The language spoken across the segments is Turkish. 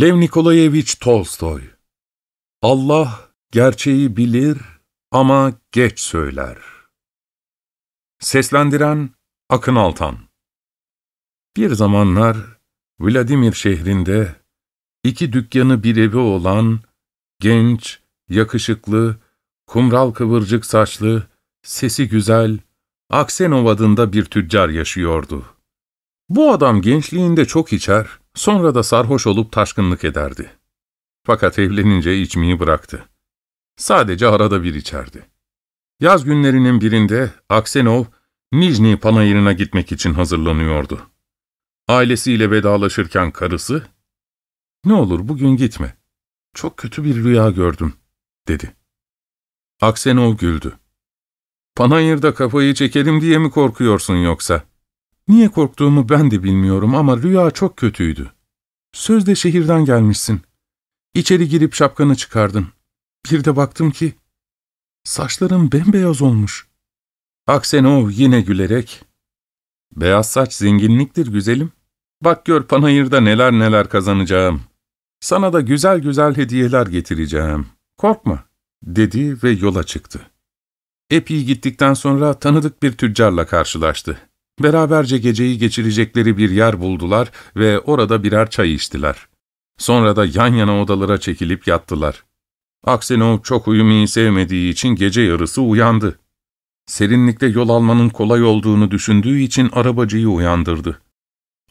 Lev Nikolayevich Tolstoy Allah gerçeği bilir ama geç söyler. Seslendiren Akın Altan Bir zamanlar Vladimir şehrinde iki dükkanı bir evi olan genç, yakışıklı, kumral kıvırcık saçlı, sesi güzel, Aksenov adında bir tüccar yaşıyordu. Bu adam gençliğinde çok içer, sonra da sarhoş olup taşkınlık ederdi. Fakat evlenince içmeyi bıraktı. Sadece arada bir içerdi. Yaz günlerinin birinde Aksenov, Nijni panayırına gitmek için hazırlanıyordu. Ailesiyle vedalaşırken karısı, ''Ne olur bugün gitme. Çok kötü bir rüya gördüm.'' dedi. Aksenov güldü. ''Panayırda kafayı çekerim diye mi korkuyorsun yoksa?'' Niye korktuğumu ben de bilmiyorum ama rüya çok kötüydü. Sözde şehirden gelmişsin. İçeri girip şapkanı çıkardın. Bir de baktım ki, saçların bembeyaz olmuş. Aksenov yine gülerek, ''Beyaz saç zenginliktir güzelim. Bak gör panayırda neler neler kazanacağım. Sana da güzel güzel hediyeler getireceğim. Korkma.'' dedi ve yola çıktı. Epey gittikten sonra tanıdık bir tüccarla karşılaştı. Beraberce geceyi geçirecekleri bir yer buldular ve orada birer çay içtiler. Sonra da yan yana odalara çekilip yattılar. Aksenov çok uyumayı sevmediği için gece yarısı uyandı. Serinlikte yol almanın kolay olduğunu düşündüğü için arabacıyı uyandırdı.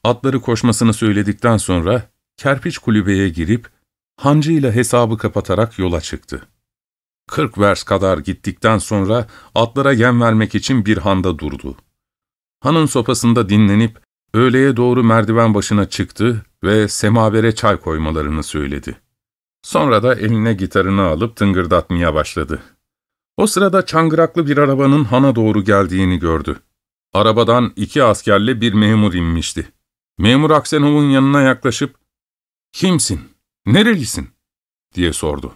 Atları koşmasını söyledikten sonra kerpiç kulübeye girip hancıyla hesabı kapatarak yola çıktı. Kırk vers kadar gittikten sonra atlara yem vermek için bir handa durdu. Hanın sopasında dinlenip öğleye doğru merdiven başına çıktı ve semavere çay koymalarını söyledi. Sonra da eline gitarını alıp tıngırdatmaya başladı. O sırada çangıraklı bir arabanın hana doğru geldiğini gördü. Arabadan iki askerle bir memur inmişti. Memur Aksenov'un yanına yaklaşıp, ''Kimsin? Nerelisin?'' diye sordu.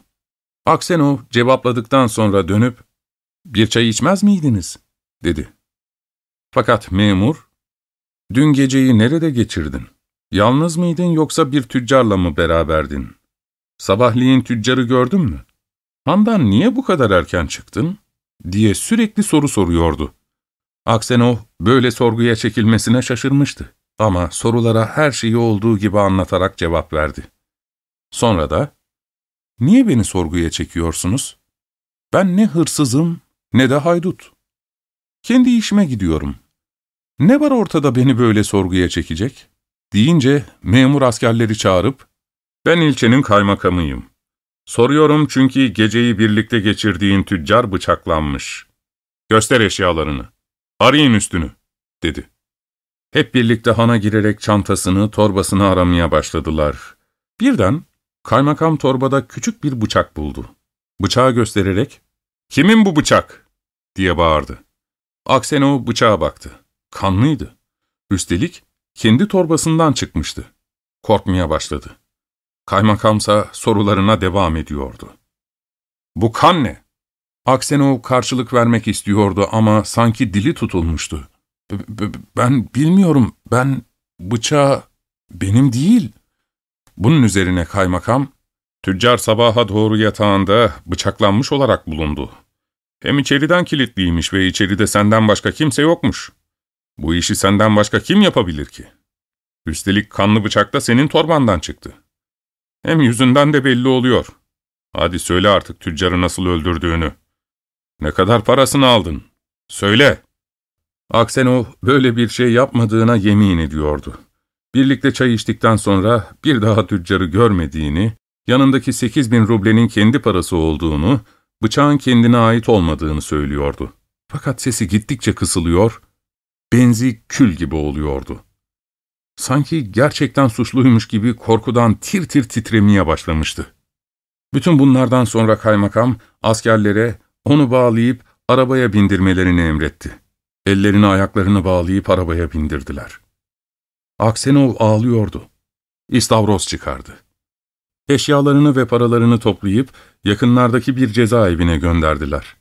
Aksenov cevapladıktan sonra dönüp, ''Bir çay içmez miydiniz?'' dedi. Fakat memur, ''Dün geceyi nerede geçirdin? Yalnız mıydın yoksa bir tüccarla mı beraberdin? Sabahleyin tüccarı gördün mü? Handan niye bu kadar erken çıktın?'' diye sürekli soru soruyordu. Aksenov böyle sorguya çekilmesine şaşırmıştı ama sorulara her şeyi olduğu gibi anlatarak cevap verdi. Sonra da, ''Niye beni sorguya çekiyorsunuz? Ben ne hırsızım ne de haydut. Kendi işime gidiyorum.'' ''Ne var ortada beni böyle sorguya çekecek?'' deyince memur askerleri çağırıp, ''Ben ilçenin kaymakamıyım. Soruyorum çünkü geceyi birlikte geçirdiğin tüccar bıçaklanmış. Göster eşyalarını. Arayın üstünü.'' dedi. Hep birlikte hana girerek çantasını, torbasını aramaya başladılar. Birden kaymakam torbada küçük bir bıçak buldu. Bıçağı göstererek, ''Kimin bu bıçak?'' diye bağırdı. Aksenov bıçağa baktı. Kanlıydı. Üstelik kendi torbasından çıkmıştı. Korkmaya başladı. Kaymakamsa sorularına devam ediyordu. ''Bu kan ne?'' Aksenov karşılık vermek istiyordu ama sanki dili tutulmuştu. B ''Ben bilmiyorum, ben bıçağı benim değil.'' Bunun üzerine kaymakam, tüccar sabaha doğru yatağında bıçaklanmış olarak bulundu. Hem içeriden kilitliymiş ve içeride senden başka kimse yokmuş. Bu işi senden başka kim yapabilir ki? Üstelik kanlı bıçak da senin torbandan çıktı. Hem yüzünden de belli oluyor. Hadi söyle artık tüccarı nasıl öldürdüğünü. Ne kadar parasını aldın? Söyle. Aksenov böyle bir şey yapmadığına yemin ediyordu. Birlikte çay içtikten sonra bir daha tüccarı görmediğini, yanındaki sekiz bin rublenin kendi parası olduğunu, bıçağın kendine ait olmadığını söylüyordu. Fakat sesi gittikçe kısılıyor, benzi kül gibi oluyordu. Sanki gerçekten suçluymuş gibi korkudan tir tir titremeye başlamıştı. Bütün bunlardan sonra kaymakam askerlere onu bağlayıp arabaya bindirmelerini emretti. Ellerini ayaklarını bağlayıp arabaya bindirdiler. Aksenov ağlıyordu. İstavros çıkardı. Eşyalarını ve paralarını toplayıp yakınlardaki bir cezaevine gönderdiler.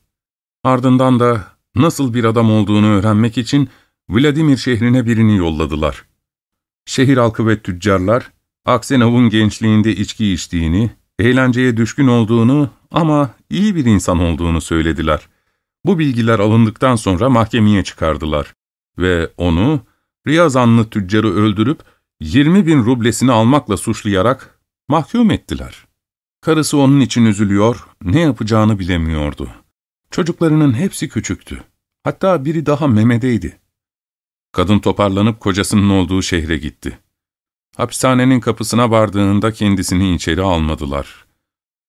Ardından da nasıl bir adam olduğunu öğrenmek için Vladimir şehrine birini yolladılar. Şehir halkı ve tüccarlar Aksenov'un gençliğinde içki içtiğini, eğlenceye düşkün olduğunu ama iyi bir insan olduğunu söylediler. Bu bilgiler alındıktan sonra mahkemeye çıkardılar ve onu Riyazanlı tüccarı öldürüp 20 bin rublesini almakla suçlayarak mahkum ettiler. Karısı onun için üzülüyor, ne yapacağını bilemiyordu. Çocuklarının hepsi küçüktü. Hatta biri daha memedeydi. Kadın toparlanıp kocasının olduğu şehre gitti. Hapishanenin kapısına vardığında kendisini içeri almadılar.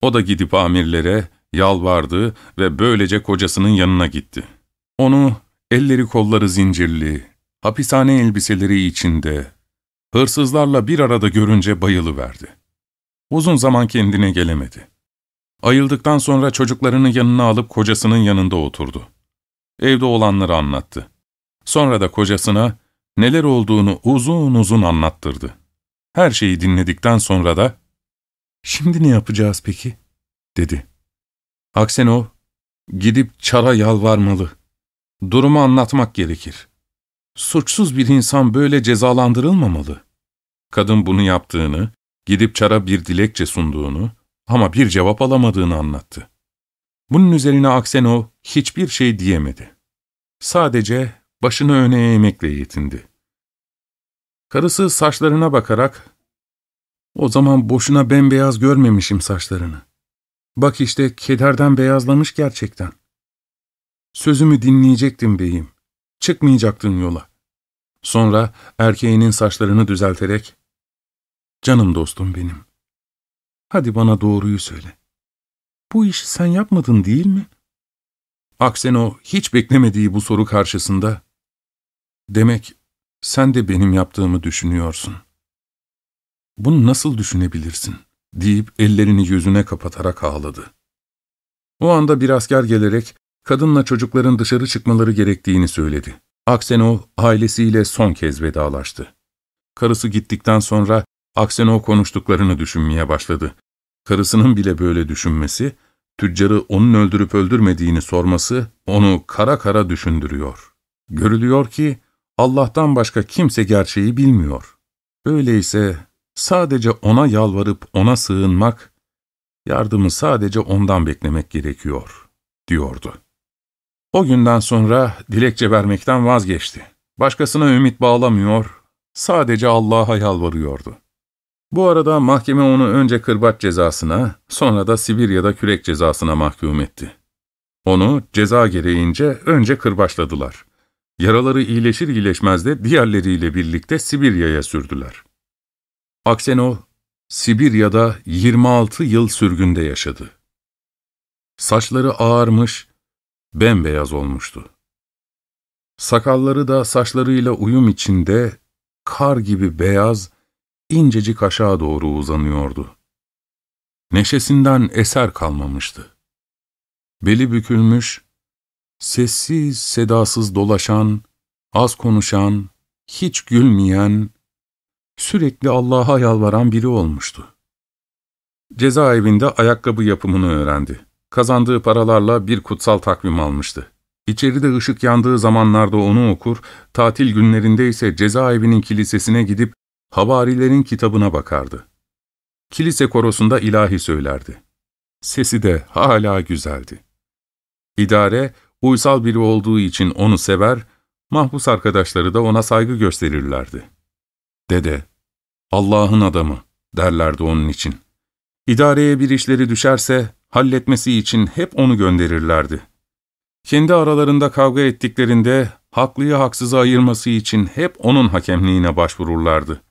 O da gidip amirlere yalvardı ve böylece kocasının yanına gitti. Onu elleri kolları zincirli, hapishane elbiseleri içinde, hırsızlarla bir arada görünce bayılıverdi. Uzun zaman kendine gelemedi. Ayıldıktan sonra çocuklarını yanına alıp kocasının yanında oturdu. Evde olanları anlattı. Sonra da kocasına neler olduğunu uzun uzun anlattırdı. Her şeyi dinledikten sonra da, ''Şimdi ne yapacağız peki?'' dedi. Aksenov, ''Gidip çara yalvarmalı. Durumu anlatmak gerekir. Suçsuz bir insan böyle cezalandırılmamalı.'' Kadın bunu yaptığını, gidip çara bir dilekçe sunduğunu ama bir cevap alamadığını anlattı. Bunun üzerine Aksenov hiçbir şey diyemedi. Sadece başını öne eğmekle yetindi. Karısı saçlarına bakarak, ''O zaman boşuna bembeyaz görmemişim saçlarını. Bak işte kederden beyazlamış gerçekten. Sözümü dinleyecektin beyim, çıkmayacaktın yola.'' Sonra erkeğinin saçlarını düzelterek, ''Canım dostum benim, hadi bana doğruyu söyle. Bu işi sen yapmadın değil mi?'' Akseno hiç beklemediği bu soru karşısında, ''Demek sen de benim yaptığımı düşünüyorsun. Bunu nasıl düşünebilirsin?'' deyip ellerini yüzüne kapatarak ağladı. O anda bir asker gelerek kadınla çocukların dışarı çıkmaları gerektiğini söyledi. Aksenov ailesiyle son kez vedalaştı. Karısı gittikten sonra Aksenov konuştuklarını düşünmeye başladı. Karısının bile böyle düşünmesi, tüccarı onun öldürüp öldürmediğini sorması onu kara kara düşündürüyor. Görülüyor ki Allah'tan başka kimse gerçeği bilmiyor. Öyleyse sadece O'na yalvarıp O'na sığınmak, yardımı sadece O'ndan beklemek gerekiyor, diyordu. O günden sonra dilekçe vermekten vazgeçti. Başkasına ümit bağlamıyor, sadece Allah'a yalvarıyordu. Bu arada mahkeme onu önce kırbaç cezasına, sonra da Sibirya'da kürek cezasına mahkum etti. Onu ceza gereğince önce kırbaçladılar. Yaraları iyileşir iyileşmez de diğerleriyle birlikte Sibirya'ya sürdüler. Aksenov, Sibirya'da 26 yıl sürgünde yaşadı. Saçları ağarmış, bembeyaz olmuştu. Sakalları da saçlarıyla uyum içinde kar gibi beyaz, incecik aşağı doğru uzanıyordu. Neşesinden eser kalmamıştı. Beli bükülmüş, sessiz sedasız dolaşan, az konuşan, hiç gülmeyen, sürekli Allah'a yalvaran biri olmuştu. Cezaevinde ayakkabı yapımını öğrendi. Kazandığı paralarla bir kutsal takvim almıştı. İçeride ışık yandığı zamanlarda onu okur, tatil günlerinde ise cezaevinin kilisesine gidip havarilerin kitabına bakardı. Kilise korosunda ilahi söylerdi. Sesi de hala güzeldi. İdare, uysal biri olduğu için onu sever, mahpus arkadaşları da ona saygı gösterirlerdi. Dede, Allah'ın adamı derlerdi onun için. İdareye bir işleri düşerse halletmesi için hep onu gönderirlerdi. Kendi aralarında kavga ettiklerinde haklıyı haksızı ayırması için hep onun hakemliğine başvururlardı.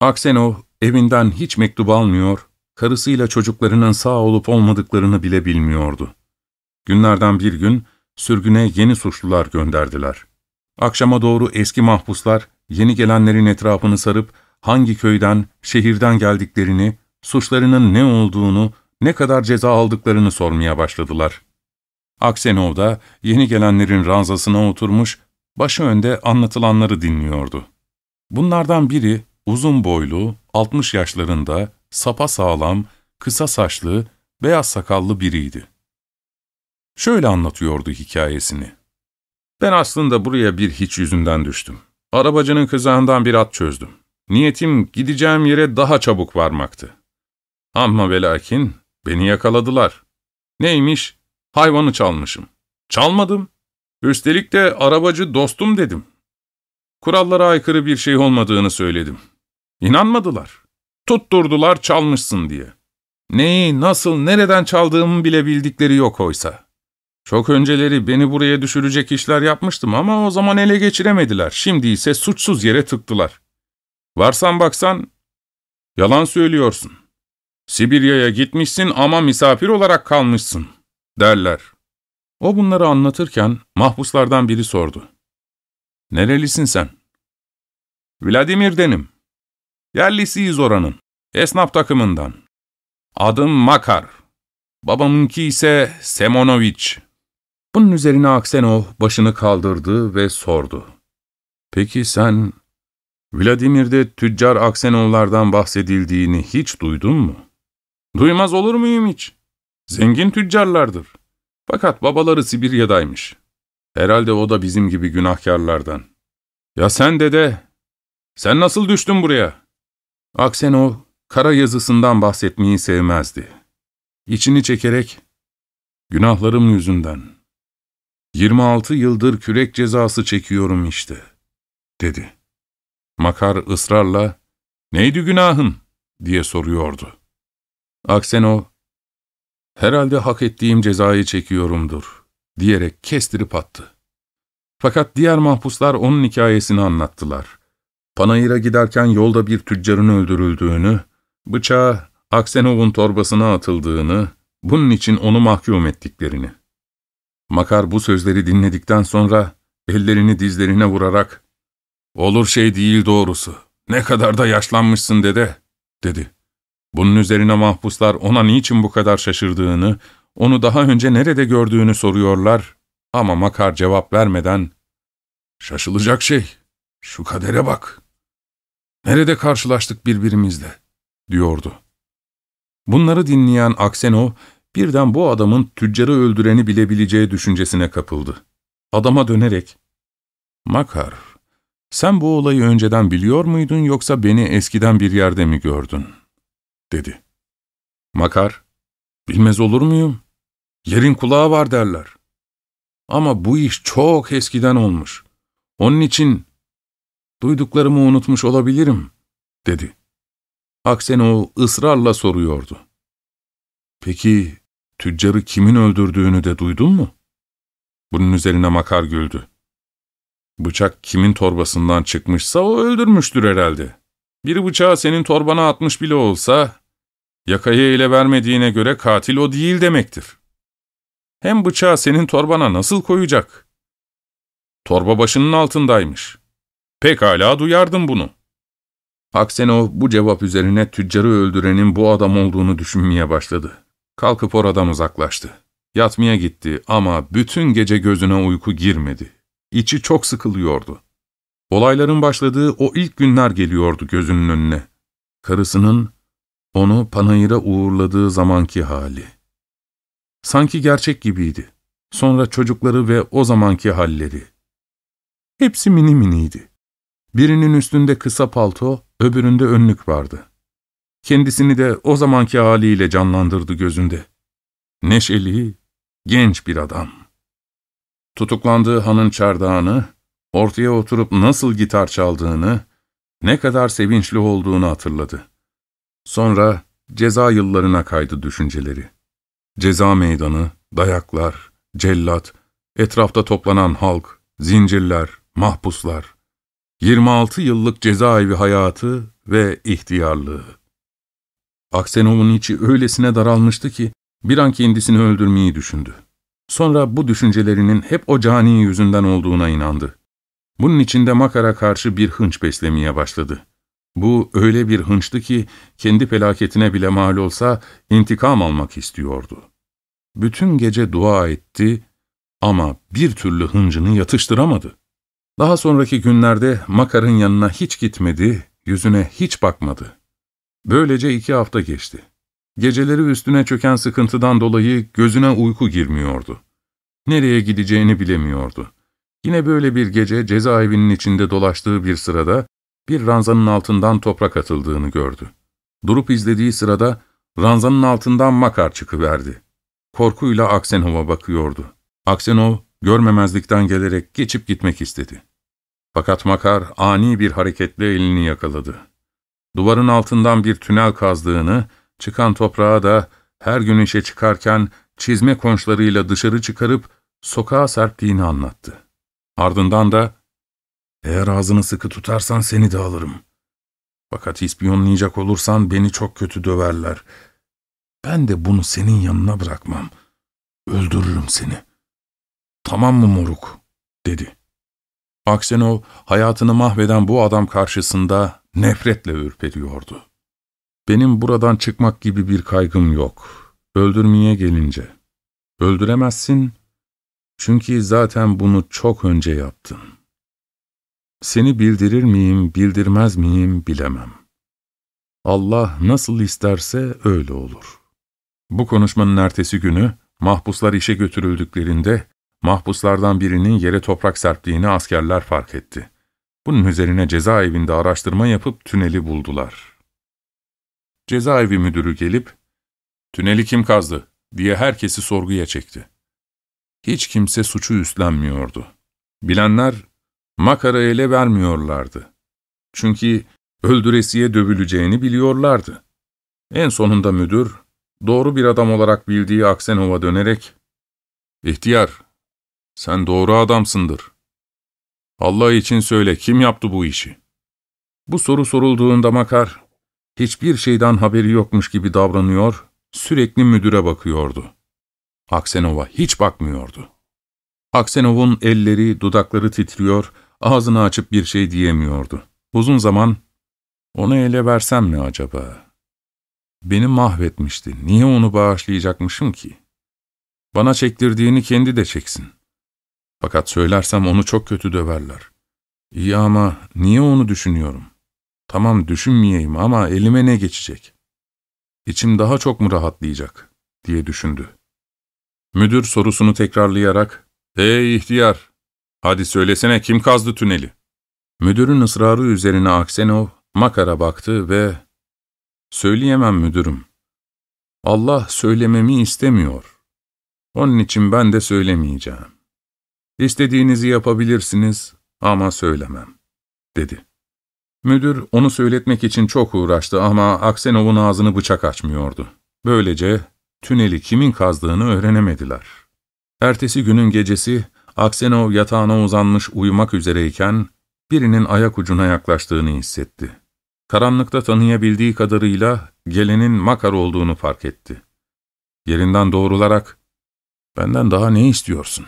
Aksenov evinden hiç mektup almıyor, karısıyla çocuklarının sağ olup olmadıklarını bile bilmiyordu. Günlerden bir gün sürgüne yeni suçlular gönderdiler. Akşama doğru eski mahpuslar yeni gelenlerin etrafını sarıp hangi köyden, şehirden geldiklerini, suçlarının ne olduğunu, ne kadar ceza aldıklarını sormaya başladılar. Aksenov da yeni gelenlerin ranzasına oturmuş, başı önde anlatılanları dinliyordu. Bunlardan biri uzun boylu, 60 yaşlarında, sapa sağlam, kısa saçlı, beyaz sakallı biriydi. Şöyle anlatıyordu hikayesini. Ben aslında buraya bir hiç yüzünden düştüm. Arabacının kızağından bir at çözdüm. Niyetim gideceğim yere daha çabuk varmaktı. Ama ve beni yakaladılar. Neymiş? Hayvanı çalmışım. Çalmadım. Üstelik de arabacı dostum dedim. Kurallara aykırı bir şey olmadığını söyledim. İnanmadılar. Tutturdular çalmışsın diye. Neyi, nasıl, nereden çaldığımı bile bildikleri yok oysa. Çok önceleri beni buraya düşürecek işler yapmıştım ama o zaman ele geçiremediler. Şimdi ise suçsuz yere tıktılar. Varsan baksan, yalan söylüyorsun. Sibirya'ya gitmişsin ama misafir olarak kalmışsın, derler. O bunları anlatırken mahpuslardan biri sordu. Nerelisin sen? Vladimir'denim. Yerlisiyiz oranın. Esnaf takımından. Adım Makar. Babamınki ise Semonoviç. Bunun üzerine Aksenov başını kaldırdı ve sordu. Peki sen Vladimir'de tüccar Aksenovlardan bahsedildiğini hiç duydun mu? Duymaz olur muyum hiç? Zengin tüccarlardır. Fakat babaları Sibirya'daymış. Herhalde o da bizim gibi günahkarlardan. Ya sen dede, sen nasıl düştün buraya? Aksenov, kara yazısından bahsetmeyi sevmezdi. İçini çekerek, günahlarım yüzünden, 26 yıldır kürek cezası çekiyorum işte, dedi. Makar ısrarla, neydi günahın, diye soruyordu. Aksenov, herhalde hak ettiğim cezayı çekiyorumdur, diyerek kestirip attı. Fakat diğer mahpuslar onun hikayesini anlattılar. Panayır'a giderken yolda bir tüccarın öldürüldüğünü, bıçağı Aksenov'un torbasına atıldığını, bunun için onu mahkum ettiklerini. Makar bu sözleri dinledikten sonra ellerini dizlerine vurarak ''Olur şey değil doğrusu, ne kadar da yaşlanmışsın dede.'' dedi. Bunun üzerine mahpuslar ona niçin bu kadar şaşırdığını, onu daha önce nerede gördüğünü soruyorlar ama Makar cevap vermeden ''Şaşılacak şey, şu kadere bak. Nerede karşılaştık birbirimizle?'' diyordu. Bunları dinleyen Aksenov, birden bu adamın tüccarı öldüreni bilebileceği düşüncesine kapıldı. Adama dönerek, ''Makar, sen bu olayı önceden biliyor muydun yoksa beni eskiden bir yerde mi gördün?'' dedi. Makar, ''Bilmez olur muyum? Yerin kulağı var derler. Ama bu iş çok eskiden olmuş. Onun için duyduklarımı unutmuş olabilirim.'' dedi. Aksenov ısrarla soruyordu. ''Peki tüccarı kimin öldürdüğünü de duydun mu?'' Bunun üzerine Makar güldü. ''Bıçak kimin torbasından çıkmışsa o öldürmüştür herhalde. Bir bıçağı senin torbana atmış bile olsa, yakayı ele vermediğine göre katil o değil demektir. Hem bıçağı senin torbana nasıl koyacak? Torba başının altındaymış. Pekala duyardım bunu.'' Aksenov bu cevap üzerine tüccarı öldürenin bu adam olduğunu düşünmeye başladı. Kalkıp oradan uzaklaştı. Yatmaya gitti ama bütün gece gözüne uyku girmedi. İçi çok sıkılıyordu. Olayların başladığı o ilk günler geliyordu gözünün önüne. Karısının onu panayıra uğurladığı zamanki hali. Sanki gerçek gibiydi. Sonra çocukları ve o zamanki halleri. Hepsi mini miniydi. Birinin üstünde kısa palto, öbüründe önlük vardı. Kendisini de o zamanki haliyle canlandırdı gözünde. Neşeli, genç bir adam. Tutuklandığı hanın çardağını, ortaya oturup nasıl gitar çaldığını, ne kadar sevinçli olduğunu hatırladı. Sonra ceza yıllarına kaydı düşünceleri. Ceza meydanı, dayaklar, cellat, etrafta toplanan halk, zincirler, mahpuslar, 26 yıllık cezaevi hayatı ve ihtiyarlığı. Aksenov'un içi öylesine daralmıştı ki bir an kendisini öldürmeyi düşündü. Sonra bu düşüncelerinin hep o cani yüzünden olduğuna inandı. Bunun içinde Makar'a karşı bir hınç beslemeye başladı. Bu öyle bir hınçtı ki kendi felaketine bile mal olsa intikam almak istiyordu. Bütün gece dua etti ama bir türlü hıncını yatıştıramadı. Daha sonraki günlerde Makar'ın yanına hiç gitmedi, yüzüne hiç bakmadı. Böylece iki hafta geçti. Geceleri üstüne çöken sıkıntıdan dolayı gözüne uyku girmiyordu. Nereye gideceğini bilemiyordu. Yine böyle bir gece cezaevinin içinde dolaştığı bir sırada bir ranzanın altından toprak atıldığını gördü. Durup izlediği sırada ranzanın altından Makar çıkıverdi. Korkuyla Aksenov'a bakıyordu. Aksenov görmemezlikten gelerek geçip gitmek istedi. Fakat Makar ani bir hareketle elini yakaladı. Duvarın altından bir tünel kazdığını, çıkan toprağa da her gün işe çıkarken çizme konçlarıyla dışarı çıkarıp sokağa serptiğini anlattı. Ardından da, ''Eğer ağzını sıkı tutarsan seni de alırım. Fakat ispiyonlayacak olursan beni çok kötü döverler. Ben de bunu senin yanına bırakmam. Öldürürüm seni. Tamam mı moruk?'' dedi. Aksenov, hayatını mahveden bu adam karşısında nefretle ürperiyordu. Benim buradan çıkmak gibi bir kaygım yok. Öldürmeye gelince. Öldüremezsin çünkü zaten bunu çok önce yaptın. Seni bildirir miyim, bildirmez miyim bilemem. Allah nasıl isterse öyle olur. Bu konuşmanın ertesi günü mahpuslar işe götürüldüklerinde mahpuslardan birinin yere toprak serptiğini askerler fark etti. Bunun üzerine cezaevinde araştırma yapıp tüneli buldular. Cezaevi müdürü gelip, ''Tüneli kim kazdı?'' diye herkesi sorguya çekti. Hiç kimse suçu üstlenmiyordu. Bilenler makara ele vermiyorlardı. Çünkü öldüresiye dövüleceğini biliyorlardı. En sonunda müdür, doğru bir adam olarak bildiği Aksenov'a dönerek, ''İhtiyar, sen doğru adamsındır. Allah için söyle, kim yaptı bu işi?'' Bu soru sorulduğunda Makar, hiçbir şeyden haberi yokmuş gibi davranıyor, sürekli müdüre bakıyordu. Aksenov'a hiç bakmıyordu. Aksenov'un elleri, dudakları titriyor, ağzını açıp bir şey diyemiyordu. Uzun zaman, onu ele versem mi acaba? Beni mahvetmişti, niye onu bağışlayacakmışım ki? Bana çektirdiğini kendi de çeksin. Fakat söylersem onu çok kötü döverler. İyi ama niye onu düşünüyorum? Tamam düşünmeyeyim ama elime ne geçecek? İçim daha çok mu rahatlayacak diye düşündü. Müdür sorusunu tekrarlayarak, ''Ey ihtiyar, hadi söylesene kim kazdı tüneli?'' Müdürün ısrarı üzerine Aksenov makara baktı ve ''Söyleyemem müdürüm. Allah söylememi istemiyor. Onun için ben de söylemeyeceğim. İstediğinizi yapabilirsiniz ama söylemem.'' dedi. Müdür onu söyletmek için çok uğraştı ama Aksenov'un ağzını bıçak açmıyordu. Böylece tüneli kimin kazdığını öğrenemediler. Ertesi günün gecesi Aksenov yatağına uzanmış uyumak üzereyken birinin ayak ucuna yaklaştığını hissetti. Karanlıkta tanıyabildiği kadarıyla gelenin Makar olduğunu fark etti. Yerinden doğrularak, ''Benden daha ne istiyorsun?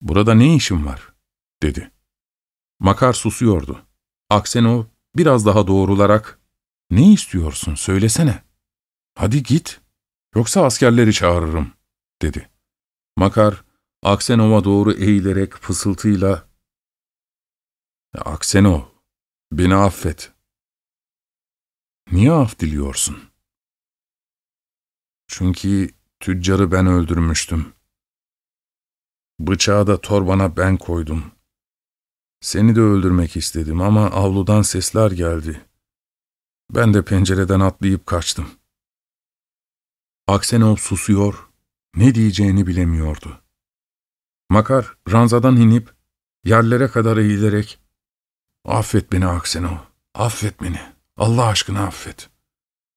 Burada ne işin var?'' dedi. Makar susuyordu. Aksenov biraz daha doğrularak, ''Ne istiyorsun söylesene. Hadi git, yoksa askerleri çağırırım.'' dedi. Makar, Aksenov'a doğru eğilerek fısıltıyla, ''Aksenov, beni affet.'' ''Niye af diliyorsun?'' ''Çünkü tüccarı ben öldürmüştüm. Bıçağı da torbana ben koydum.'' Seni de öldürmek istedim ama avludan sesler geldi. Ben de pencereden atlayıp kaçtım. Aksenov susuyor, ne diyeceğini bilemiyordu. Makar ranzadan inip yerlere kadar eğilerek ''Affet beni Aksenov, affet beni, Allah aşkına affet.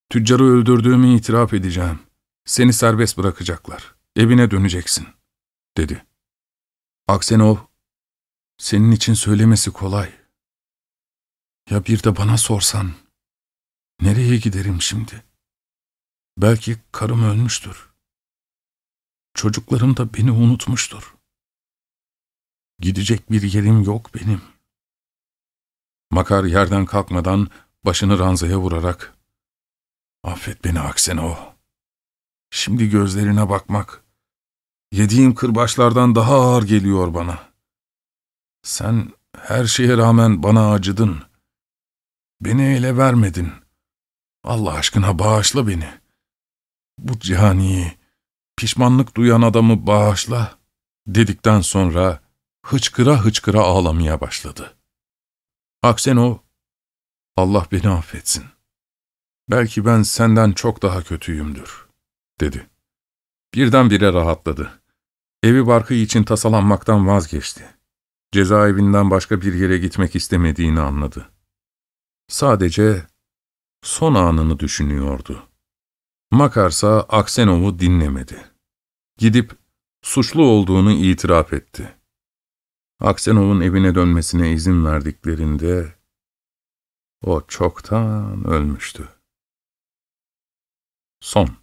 Tüccarı öldürdüğümü itiraf edeceğim. Seni serbest bırakacaklar, evine döneceksin.'' dedi. Aksenov senin için söylemesi kolay. Ya bir de bana sorsan, nereye giderim şimdi? Belki karım ölmüştür. Çocuklarım da beni unutmuştur. Gidecek bir yerim yok benim. Makar yerden kalkmadan başını ranzaya vurarak, ''Affet beni Aksenov. Şimdi gözlerine bakmak, yediğim kırbaçlardan daha ağır geliyor bana.'' Sen her şeye rağmen bana acıdın. Beni ele vermedin. Allah aşkına bağışla beni. Bu caniyi, pişmanlık duyan adamı bağışla, dedikten sonra hıçkıra hıçkıra ağlamaya başladı. Aksenov, Allah beni affetsin. Belki ben senden çok daha kötüyümdür, dedi. Birdenbire rahatladı. Evi barkı için tasalanmaktan vazgeçti. Cezaevinden başka bir yere gitmek istemediğini anladı. Sadece son anını düşünüyordu. Makarsa Aksenov'u dinlemedi. Gidip suçlu olduğunu itiraf etti. Aksenov'un evine dönmesine izin verdiklerinde o çoktan ölmüştü. Son